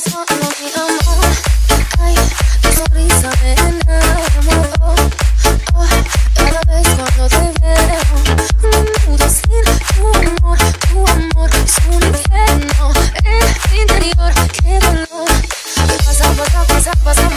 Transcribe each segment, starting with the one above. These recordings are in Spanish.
solo mi amor. Ay, tu sonrisa me enamoró. Oh, oh, cada vez cuando te veo, un mundo sin tu amor. Tu amor es un infierno. El interior, qué dolor. Pasa, pasa, pasa, pasa.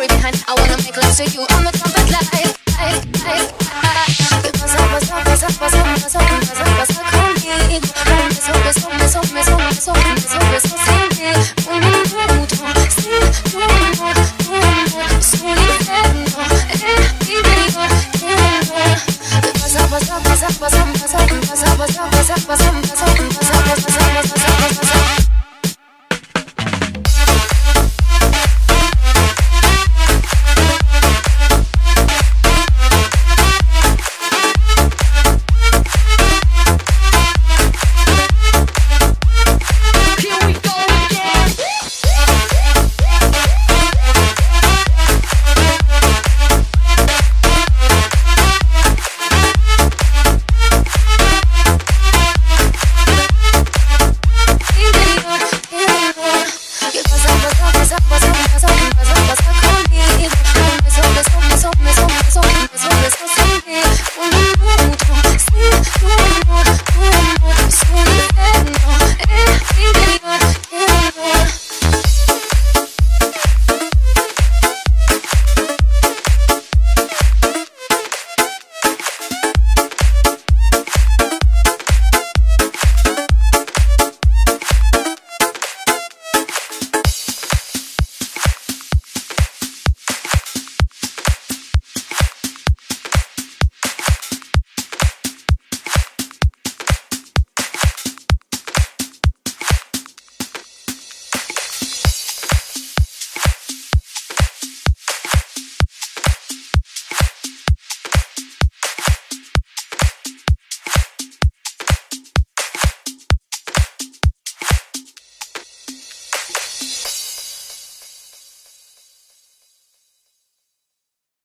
I wanna make love to you. I'm a line.